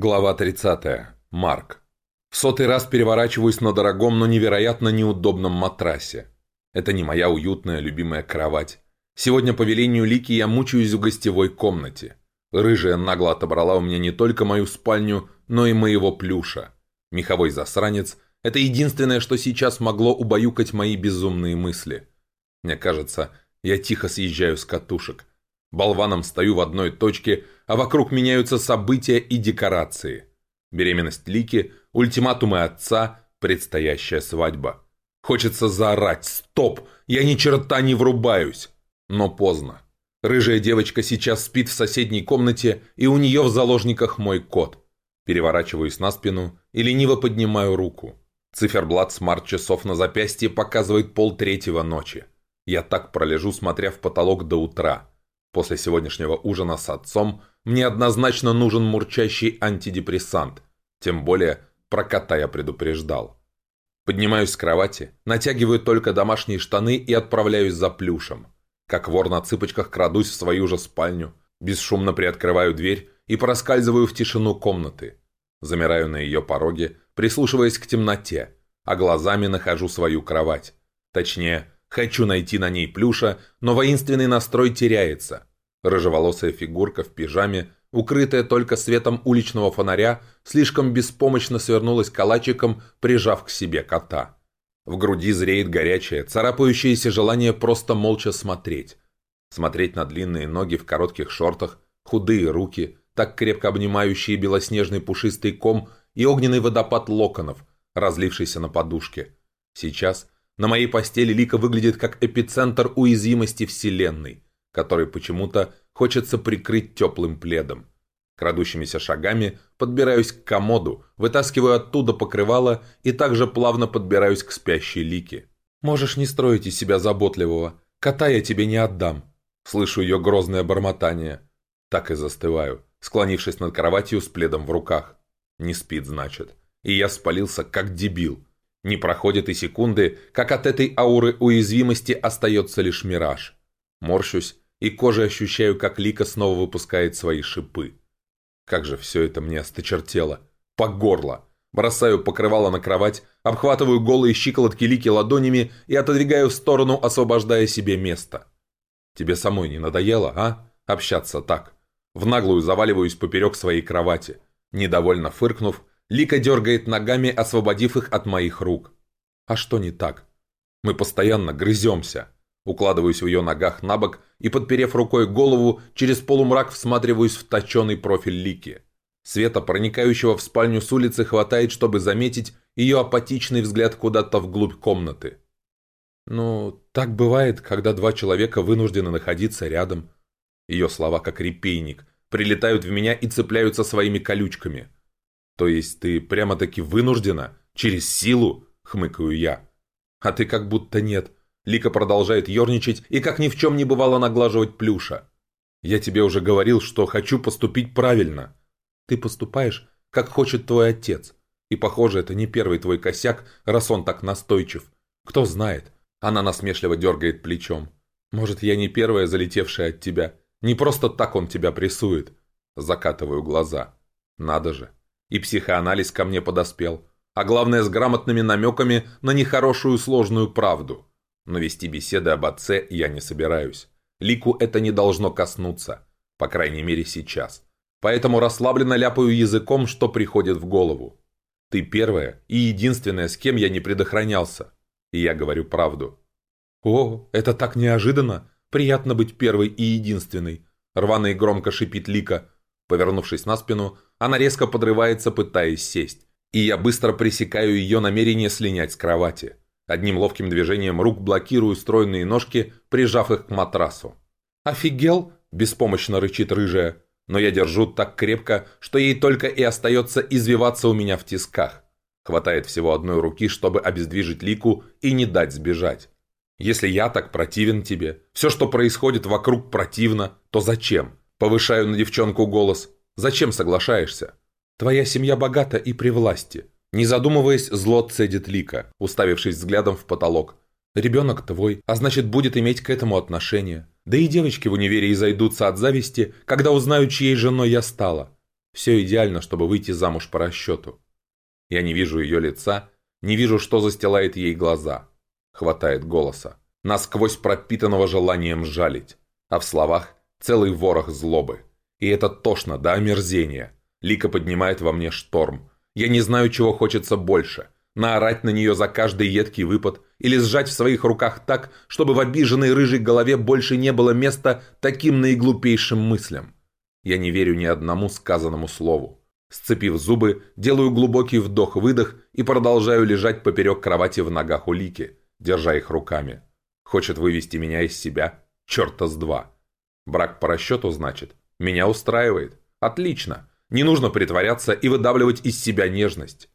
Глава 30. Марк. В сотый раз переворачиваюсь на дорогом, но невероятно неудобном матрасе. Это не моя уютная, любимая кровать. Сегодня по велению Лики я мучаюсь в гостевой комнате. Рыжая нагло отобрала у меня не только мою спальню, но и моего плюша. Меховой засранец – это единственное, что сейчас могло убаюкать мои безумные мысли. Мне кажется, я тихо съезжаю с катушек. Болваном стою в одной точке, а вокруг меняются события и декорации. Беременность Лики, ультиматумы отца, предстоящая свадьба. Хочется заорать «Стоп! Я ни черта не врубаюсь!» Но поздно. Рыжая девочка сейчас спит в соседней комнате, и у нее в заложниках мой кот. Переворачиваюсь на спину и лениво поднимаю руку. Циферблат смарт-часов на запястье показывает полтретьего ночи. Я так пролежу, смотря в потолок до утра. После сегодняшнего ужина с отцом мне однозначно нужен мурчащий антидепрессант. Тем более, про кота я предупреждал. Поднимаюсь с кровати, натягиваю только домашние штаны и отправляюсь за плюшем. Как вор на цыпочках крадусь в свою же спальню, бесшумно приоткрываю дверь и проскальзываю в тишину комнаты. Замираю на ее пороге, прислушиваясь к темноте, а глазами нахожу свою кровать. Точнее, Хочу найти на ней плюша, но воинственный настрой теряется. Рыжеволосая фигурка в пижаме, укрытая только светом уличного фонаря, слишком беспомощно свернулась калачиком, прижав к себе кота. В груди зреет горячее, царапающееся желание просто молча смотреть. Смотреть на длинные ноги в коротких шортах, худые руки, так крепко обнимающие белоснежный пушистый ком и огненный водопад локонов, разлившийся на подушке. Сейчас – на моей постели Лика выглядит как эпицентр уязвимости Вселенной, который почему-то хочется прикрыть теплым пледом. Крадущимися шагами подбираюсь к комоду, вытаскиваю оттуда покрывало и также плавно подбираюсь к спящей Лике. «Можешь не строить из себя заботливого. Кота я тебе не отдам». Слышу ее грозное бормотание. Так и застываю, склонившись над кроватью с пледом в руках. Не спит, значит. И я спалился, как дебил. Не проходит и секунды, как от этой ауры уязвимости остается лишь мираж. Морщусь и кожей ощущаю, как Лика снова выпускает свои шипы. Как же все это мне осточертело. По горло. Бросаю покрывало на кровать, обхватываю голые щиколотки Лики ладонями и отодвигаю в сторону, освобождая себе место. Тебе самой не надоело, а? Общаться так. В наглую заваливаюсь поперек своей кровати. Недовольно фыркнув, Лика дергает ногами, освободив их от моих рук. А что не так? Мы постоянно грыземся. Укладываюсь в ее ногах на бок и, подперев рукой голову, через полумрак всматриваюсь в точеный профиль Лики. Света, проникающего в спальню с улицы, хватает, чтобы заметить ее апатичный взгляд куда-то вглубь комнаты. «Ну, так бывает, когда два человека вынуждены находиться рядом». Ее слова, как репейник, прилетают в меня и цепляются своими колючками – «То есть ты прямо-таки вынуждена? Через силу?» — хмыкаю я. «А ты как будто нет». Лика продолжает ерничать и как ни в чем не бывало наглаживать плюша. «Я тебе уже говорил, что хочу поступить правильно». «Ты поступаешь, как хочет твой отец. И, похоже, это не первый твой косяк, раз он так настойчив. Кто знает». Она насмешливо дергает плечом. «Может, я не первая, залетевшая от тебя. Не просто так он тебя прессует». Закатываю глаза. «Надо же. И психоанализ ко мне подоспел. А главное, с грамотными намеками на нехорошую сложную правду. Но вести беседы об отце я не собираюсь. Лику это не должно коснуться. По крайней мере, сейчас. Поэтому расслабленно ляпаю языком, что приходит в голову. Ты первая и единственная, с кем я не предохранялся. И я говорю правду. «О, это так неожиданно! Приятно быть первой и единственной!» Рвано и громко шипит Лика. Повернувшись на спину, она резко подрывается, пытаясь сесть. И я быстро пресекаю ее намерение слинять с кровати. Одним ловким движением рук блокирую стройные ножки, прижав их к матрасу. «Офигел?» – беспомощно рычит рыжая. Но я держу так крепко, что ей только и остается извиваться у меня в тисках. Хватает всего одной руки, чтобы обездвижить Лику и не дать сбежать. Если я так противен тебе, все, что происходит вокруг противно, то зачем? Повышаю на девчонку голос. Зачем соглашаешься? Твоя семья богата и при власти. Не задумываясь, зло цедит Лика, уставившись взглядом в потолок. Ребенок твой, а значит будет иметь к этому отношение. Да и девочки в универе изойдутся от зависти, когда узнают, чьей женой я стала. Все идеально, чтобы выйти замуж по расчету. Я не вижу ее лица, не вижу, что застилает ей глаза. Хватает голоса, насквозь пропитанного желанием жалить. А в словах целый ворох злобы. И это тошно до омерзения. Лика поднимает во мне шторм. Я не знаю, чего хочется больше. Наорать на нее за каждый едкий выпад или сжать в своих руках так, чтобы в обиженной рыжей голове больше не было места таким наиглупейшим мыслям. Я не верю ни одному сказанному слову. Сцепив зубы, делаю глубокий вдох-выдох и продолжаю лежать поперек кровати в ногах у Лики, держа их руками. Хочет вывести меня из себя? Черта с два. Брак по расчету, значит? Меня устраивает. Отлично. Не нужно притворяться и выдавливать из себя нежность.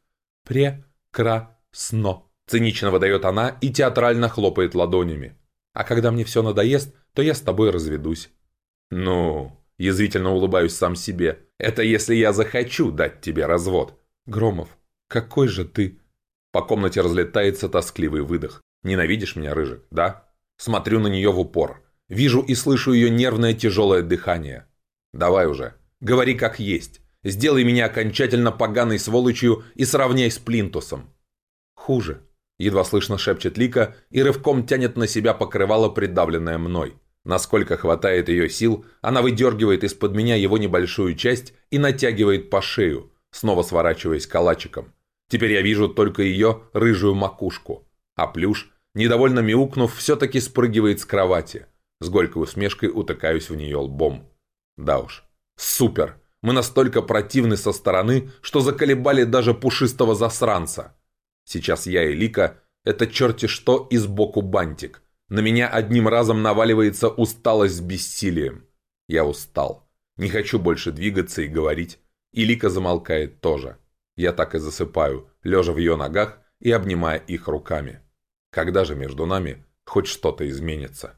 Прекрасно. Цинично выдает она и театрально хлопает ладонями. А когда мне все надоест, то я с тобой разведусь. Ну, Язвительно улыбаюсь сам себе. Это если я захочу дать тебе развод. Громов, какой же ты... По комнате разлетается тоскливый выдох. Ненавидишь меня, Рыжик, да? Смотрю на нее в упор. Вижу и слышу ее нервное тяжелое дыхание. Давай уже. Говори как есть. Сделай меня окончательно поганой сволочью и сравняй с Плинтусом. Хуже. Едва слышно шепчет Лика и рывком тянет на себя покрывало, придавленное мной. Насколько хватает ее сил, она выдергивает из-под меня его небольшую часть и натягивает по шею, снова сворачиваясь калачиком. Теперь я вижу только ее рыжую макушку. А плюш, недовольно мяукнув, все-таки спрыгивает с кровати. С горькой усмешкой утыкаюсь в нее лбом. Да уж. Супер! Мы настолько противны со стороны, что заколебали даже пушистого засранца. Сейчас я и Лика – это черти что и сбоку бантик. На меня одним разом наваливается усталость с бессилием. Я устал. Не хочу больше двигаться и говорить. И Лика замолкает тоже. Я так и засыпаю, лежа в ее ногах и обнимая их руками. Когда же между нами хоть что-то изменится?